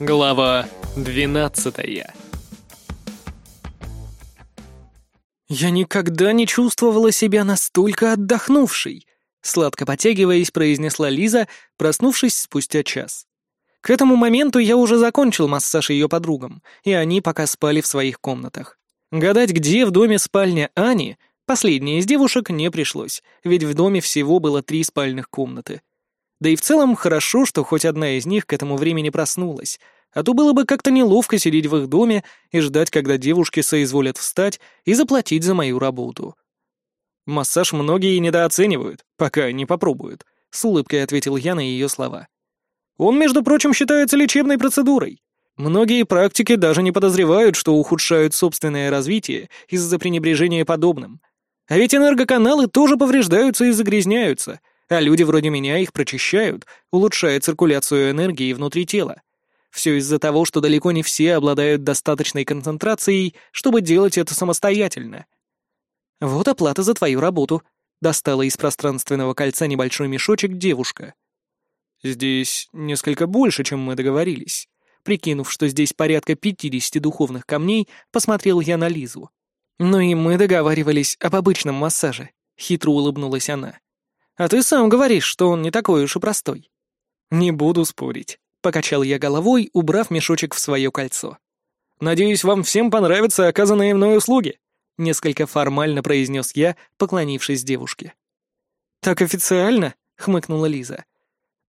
Глава двенадцатая «Я никогда не чувствовала себя настолько отдохнувшей», сладко потягиваясь, произнесла Лиза, проснувшись спустя час. К этому моменту я уже закончил массаж ее подругам, и они пока спали в своих комнатах. Гадать, где в доме спальня Ани, последней из девушек, не пришлось, ведь в доме всего было три спальных комнаты. Да и в целом хорошо, что хоть одна из них к этому времени проснулась, а то было бы как-то неловко сидеть в их доме и ждать, когда девушки соизволят встать и заплатить за мою работу. «Массаж многие недооценивают, пока не попробуют», — с улыбкой ответил я на ее слова. «Он, между прочим, считается лечебной процедурой. Многие практики даже не подозревают, что ухудшают собственное развитие из-за пренебрежения подобным. А ведь энергоканалы тоже повреждаются и загрязняются — а люди вроде меня их прочищают, улучшая циркуляцию энергии внутри тела. Все из-за того, что далеко не все обладают достаточной концентрацией, чтобы делать это самостоятельно. «Вот оплата за твою работу», — достала из пространственного кольца небольшой мешочек девушка. «Здесь несколько больше, чем мы договорились». Прикинув, что здесь порядка пятидесяти духовных камней, посмотрел я на Лизу. «Ну и мы договаривались об обычном массаже», — хитро улыбнулась она. А ты сам говоришь, что он не такой уж и простой». «Не буду спорить», — покачал я головой, убрав мешочек в свое кольцо. «Надеюсь, вам всем понравятся оказанные мной услуги», — несколько формально произнес я, поклонившись девушке. «Так официально?» — хмыкнула Лиза.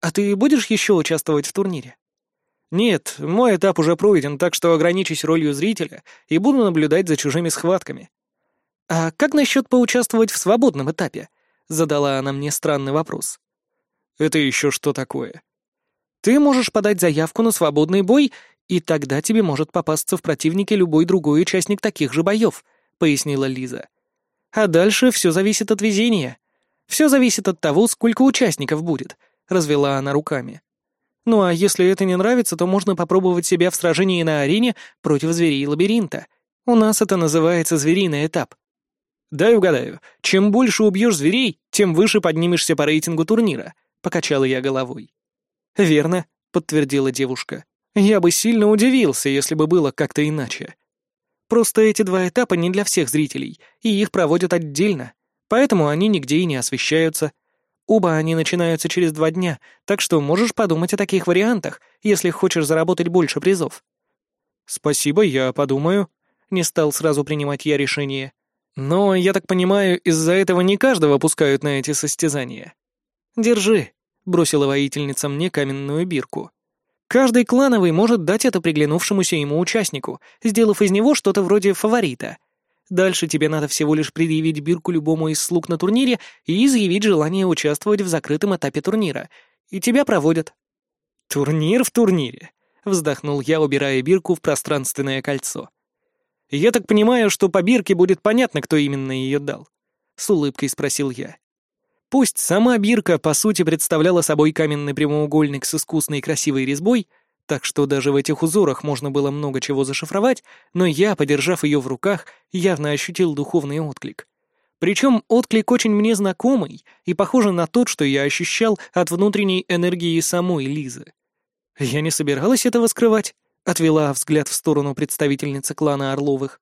«А ты будешь еще участвовать в турнире?» «Нет, мой этап уже пройден, так что ограничусь ролью зрителя и буду наблюдать за чужими схватками». «А как насчет поучаствовать в свободном этапе?» Задала она мне странный вопрос. «Это еще что такое?» «Ты можешь подать заявку на свободный бой, и тогда тебе может попасться в противнике любой другой участник таких же боев», — пояснила Лиза. «А дальше все зависит от везения. Все зависит от того, сколько участников будет», — развела она руками. «Ну а если это не нравится, то можно попробовать себя в сражении на арене против зверей лабиринта. У нас это называется звериный этап. «Дай угадаю. Чем больше убьешь зверей, тем выше поднимешься по рейтингу турнира», — покачала я головой. «Верно», — подтвердила девушка. «Я бы сильно удивился, если бы было как-то иначе. Просто эти два этапа не для всех зрителей, и их проводят отдельно, поэтому они нигде и не освещаются. Оба они начинаются через два дня, так что можешь подумать о таких вариантах, если хочешь заработать больше призов». «Спасибо, я подумаю», — не стал сразу принимать я решение. Но, я так понимаю, из-за этого не каждого пускают на эти состязания. Держи, бросила воительница мне каменную бирку. Каждый клановый может дать это приглянувшемуся ему участнику, сделав из него что-то вроде фаворита. Дальше тебе надо всего лишь предъявить бирку любому из слуг на турнире и изъявить желание участвовать в закрытом этапе турнира. И тебя проводят. «Турнир в турнире», — вздохнул я, убирая бирку в пространственное кольцо. «Я так понимаю, что по бирке будет понятно, кто именно ее дал?» — с улыбкой спросил я. Пусть сама бирка, по сути, представляла собой каменный прямоугольник с искусной и красивой резьбой, так что даже в этих узорах можно было много чего зашифровать, но я, подержав ее в руках, явно ощутил духовный отклик. Причем отклик очень мне знакомый и похожий на тот, что я ощущал от внутренней энергии самой Лизы. Я не собиралась этого скрывать. Отвела взгляд в сторону представительницы клана Орловых.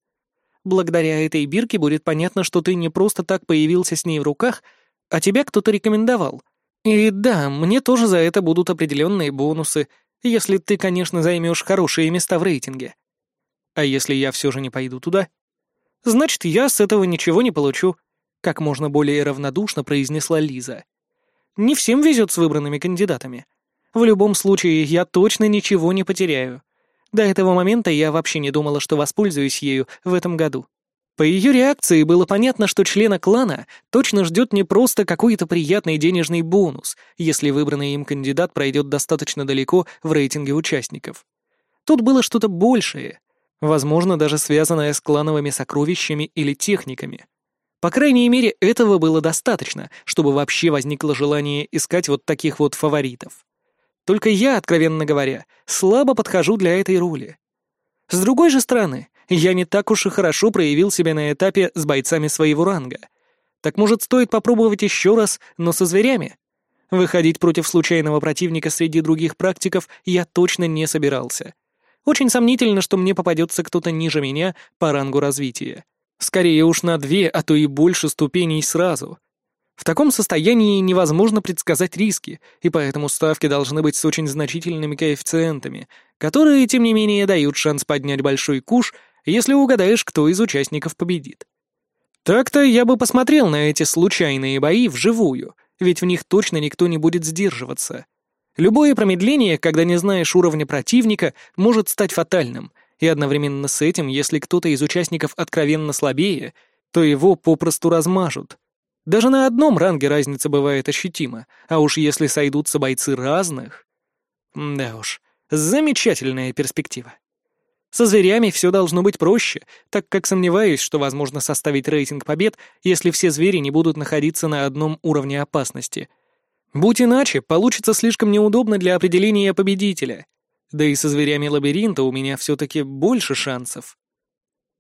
Благодаря этой бирке будет понятно, что ты не просто так появился с ней в руках, а тебя кто-то рекомендовал. И да, мне тоже за это будут определенные бонусы, если ты, конечно, займешь хорошие места в рейтинге. А если я все же не пойду туда? Значит, я с этого ничего не получу, как можно более равнодушно произнесла Лиза. Не всем везет с выбранными кандидатами. В любом случае, я точно ничего не потеряю. До этого момента я вообще не думала, что воспользуюсь ею в этом году. По ее реакции было понятно, что члена клана точно ждет не просто какой-то приятный денежный бонус, если выбранный им кандидат пройдет достаточно далеко в рейтинге участников. Тут было что-то большее, возможно, даже связанное с клановыми сокровищами или техниками. По крайней мере, этого было достаточно, чтобы вообще возникло желание искать вот таких вот фаворитов. Только я, откровенно говоря, слабо подхожу для этой роли. С другой же стороны, я не так уж и хорошо проявил себя на этапе с бойцами своего ранга. Так может, стоит попробовать еще раз, но со зверями? Выходить против случайного противника среди других практиков я точно не собирался. Очень сомнительно, что мне попадется кто-то ниже меня по рангу развития. Скорее уж на две, а то и больше ступеней сразу. В таком состоянии невозможно предсказать риски, и поэтому ставки должны быть с очень значительными коэффициентами, которые, тем не менее, дают шанс поднять большой куш, если угадаешь, кто из участников победит. Так-то я бы посмотрел на эти случайные бои вживую, ведь в них точно никто не будет сдерживаться. Любое промедление, когда не знаешь уровня противника, может стать фатальным, и одновременно с этим, если кто-то из участников откровенно слабее, то его попросту размажут. Даже на одном ранге разница бывает ощутима, а уж если сойдутся бойцы разных... Да уж, замечательная перспектива. Со зверями все должно быть проще, так как сомневаюсь, что возможно составить рейтинг побед, если все звери не будут находиться на одном уровне опасности. Будь иначе, получится слишком неудобно для определения победителя. Да и со зверями лабиринта у меня все-таки больше шансов.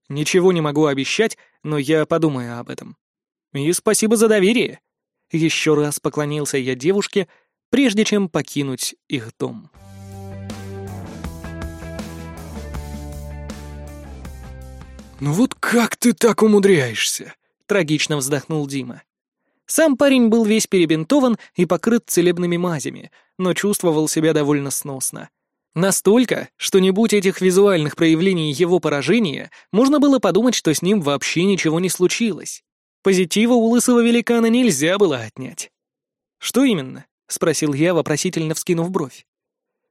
Ничего не могу обещать, но я подумаю об этом. И спасибо за доверие. Еще раз поклонился я девушке, прежде чем покинуть их дом. «Ну вот как ты так умудряешься?» — трагично вздохнул Дима. Сам парень был весь перебинтован и покрыт целебными мазями, но чувствовал себя довольно сносно. Настолько, что не будь этих визуальных проявлений его поражения, можно было подумать, что с ним вообще ничего не случилось. Позитива у лысого великана нельзя было отнять. «Что именно?» — спросил я, вопросительно вскинув бровь.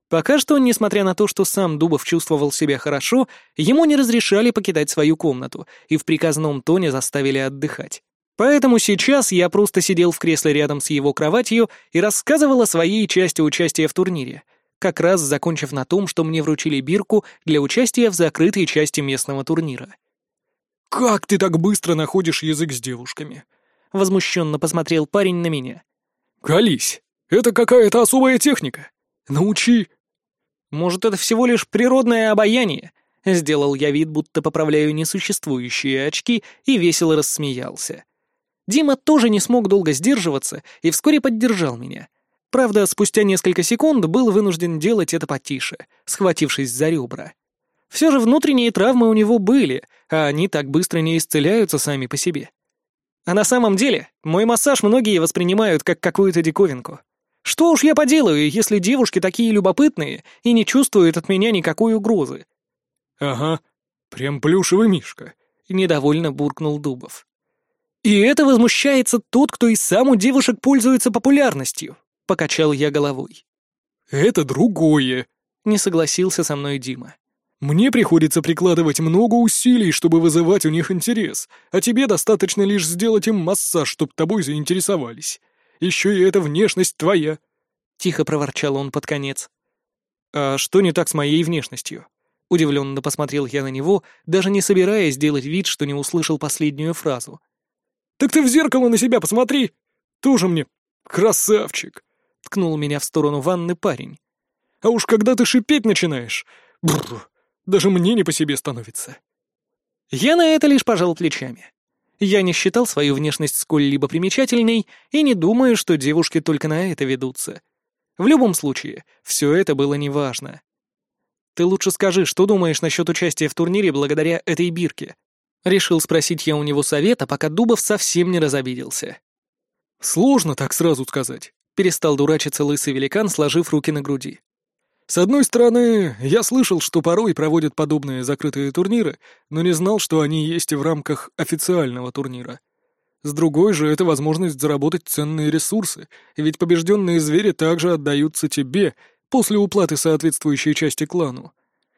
Пока что, несмотря на то, что сам Дубов чувствовал себя хорошо, ему не разрешали покидать свою комнату и в приказном тоне заставили отдыхать. Поэтому сейчас я просто сидел в кресле рядом с его кроватью и рассказывал о своей части участия в турнире, как раз закончив на том, что мне вручили бирку для участия в закрытой части местного турнира. «Как ты так быстро находишь язык с девушками?» — возмущенно посмотрел парень на меня. «Колись! Это какая-то особая техника! Научи!» Может, это всего лишь природное обаяние? Сделал я вид, будто поправляю несуществующие очки, и весело рассмеялся. Дима тоже не смог долго сдерживаться и вскоре поддержал меня. Правда, спустя несколько секунд был вынужден делать это потише, схватившись за ребра. Все же внутренние травмы у него были, а они так быстро не исцеляются сами по себе. А на самом деле, мой массаж многие воспринимают как какую-то диковинку. Что уж я поделаю, если девушки такие любопытные и не чувствуют от меня никакой угрозы? Ага, прям плюшевый мишка, недовольно буркнул Дубов. И это возмущается тот, кто и сам у девушек пользуется популярностью, покачал я головой. Это другое, не согласился со мной Дима. Мне приходится прикладывать много усилий, чтобы вызывать у них интерес, а тебе достаточно лишь сделать им массаж, чтобы тобой заинтересовались еще и эта внешность твоя!» Тихо проворчал он под конец. «А что не так с моей внешностью?» Удивленно посмотрел я на него, даже не собираясь делать вид, что не услышал последнюю фразу. «Так ты в зеркало на себя посмотри! Тоже мне красавчик!» Ткнул меня в сторону ванны парень. «А уж когда ты шипеть начинаешь, бррр, даже мне не по себе становится». Я на это лишь пожал плечами. Я не считал свою внешность сколь-либо примечательной и не думаю, что девушки только на это ведутся. В любом случае, все это было неважно. «Ты лучше скажи, что думаешь насчет участия в турнире благодаря этой бирке?» Решил спросить я у него совета, пока Дубов совсем не разобиделся. «Сложно так сразу сказать», — перестал дурачиться лысый великан, сложив руки на груди. С одной стороны, я слышал, что порой проводят подобные закрытые турниры, но не знал, что они есть и в рамках официального турнира. С другой же, это возможность заработать ценные ресурсы, ведь побежденные звери также отдаются тебе после уплаты соответствующей части клану.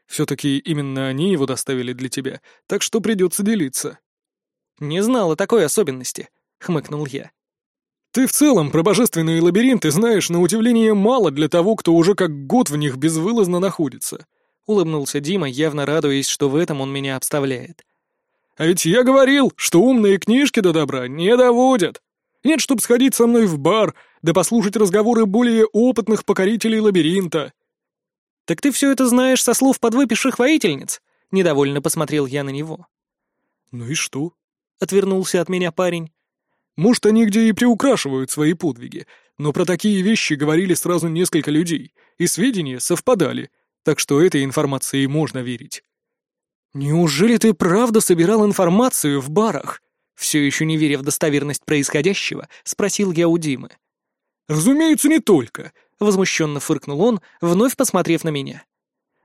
Все-таки именно они его доставили для тебя, так что придется делиться. «Не знал о такой особенности», — хмыкнул я. Ты в целом про божественные лабиринты знаешь на удивление мало для того, кто уже как год в них безвылазно находится. Улыбнулся Дима, явно радуясь, что в этом он меня обставляет. А ведь я говорил, что умные книжки до добра не доводят. Нет, чтоб сходить со мной в бар, да послушать разговоры более опытных покорителей лабиринта. Так ты все это знаешь со слов подвыпивших воительниц? Недовольно посмотрел я на него. Ну и что? Отвернулся от меня парень. Может, они где и приукрашивают свои подвиги, но про такие вещи говорили сразу несколько людей, и сведения совпадали, так что этой информации можно верить. «Неужели ты правда собирал информацию в барах?» Все еще не веря в достоверность происходящего, спросил я у Димы. «Разумеется, не только», — возмущенно фыркнул он, вновь посмотрев на меня.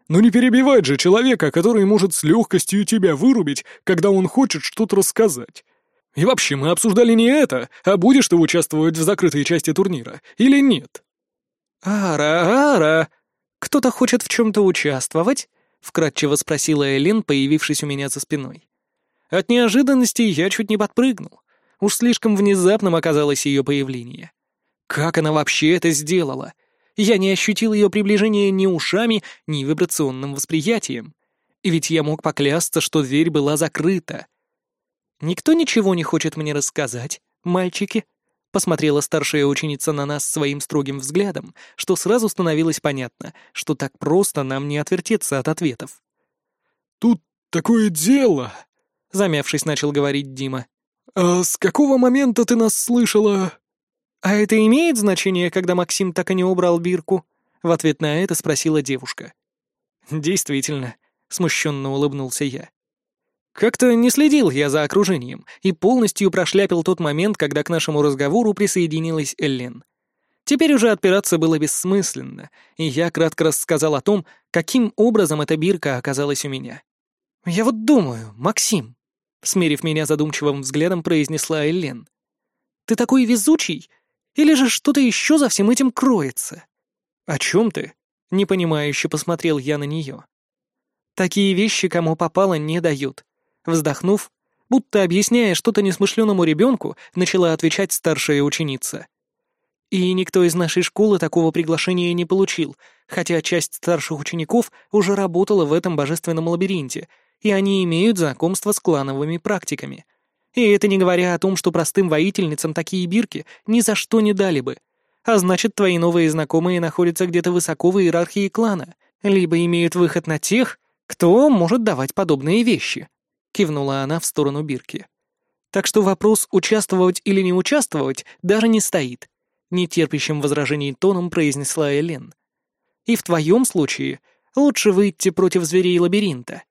«Но не перебивать же человека, который может с легкостью тебя вырубить, когда он хочет что-то рассказать. И вообще, мы обсуждали не это, а будешь ты участвовать в закрытой части турнира или нет?» «Ара, ара! Кто-то хочет в чем-то участвовать?» — вкратчиво спросила Элин, появившись у меня за спиной. От неожиданности я чуть не подпрыгнул. Уж слишком внезапным оказалось ее появление. Как она вообще это сделала? Я не ощутил ее приближения ни ушами, ни вибрационным восприятием. И ведь я мог поклясться, что дверь была закрыта. «Никто ничего не хочет мне рассказать, мальчики?» Посмотрела старшая ученица на нас своим строгим взглядом, что сразу становилось понятно, что так просто нам не отвертеться от ответов. «Тут такое дело!» — замявшись, начал говорить Дима. «А с какого момента ты нас слышала?» «А это имеет значение, когда Максим так и не убрал бирку?» В ответ на это спросила девушка. «Действительно», — смущенно улыбнулся я. Как-то не следил я за окружением и полностью прошляпил тот момент, когда к нашему разговору присоединилась Эллен. Теперь уже отпираться было бессмысленно, и я кратко рассказал о том, каким образом эта бирка оказалась у меня. «Я вот думаю, Максим», — смерив меня задумчивым взглядом, произнесла Эллен. «Ты такой везучий? Или же что-то еще за всем этим кроется?» «О чем ты?» — непонимающе посмотрел я на нее. «Такие вещи, кому попало, не дают. Вздохнув, будто объясняя что-то несмышленному ребенку, начала отвечать старшая ученица. И никто из нашей школы такого приглашения не получил, хотя часть старших учеников уже работала в этом божественном лабиринте, и они имеют знакомство с клановыми практиками. И это не говоря о том, что простым воительницам такие бирки ни за что не дали бы. А значит, твои новые знакомые находятся где-то высоко в иерархии клана, либо имеют выход на тех, кто может давать подобные вещи кивнула она в сторону Бирки. Так что вопрос, участвовать или не участвовать, даже не стоит, нетерпящим возражений тоном произнесла Элен. И в твоем случае лучше выйти против зверей лабиринта.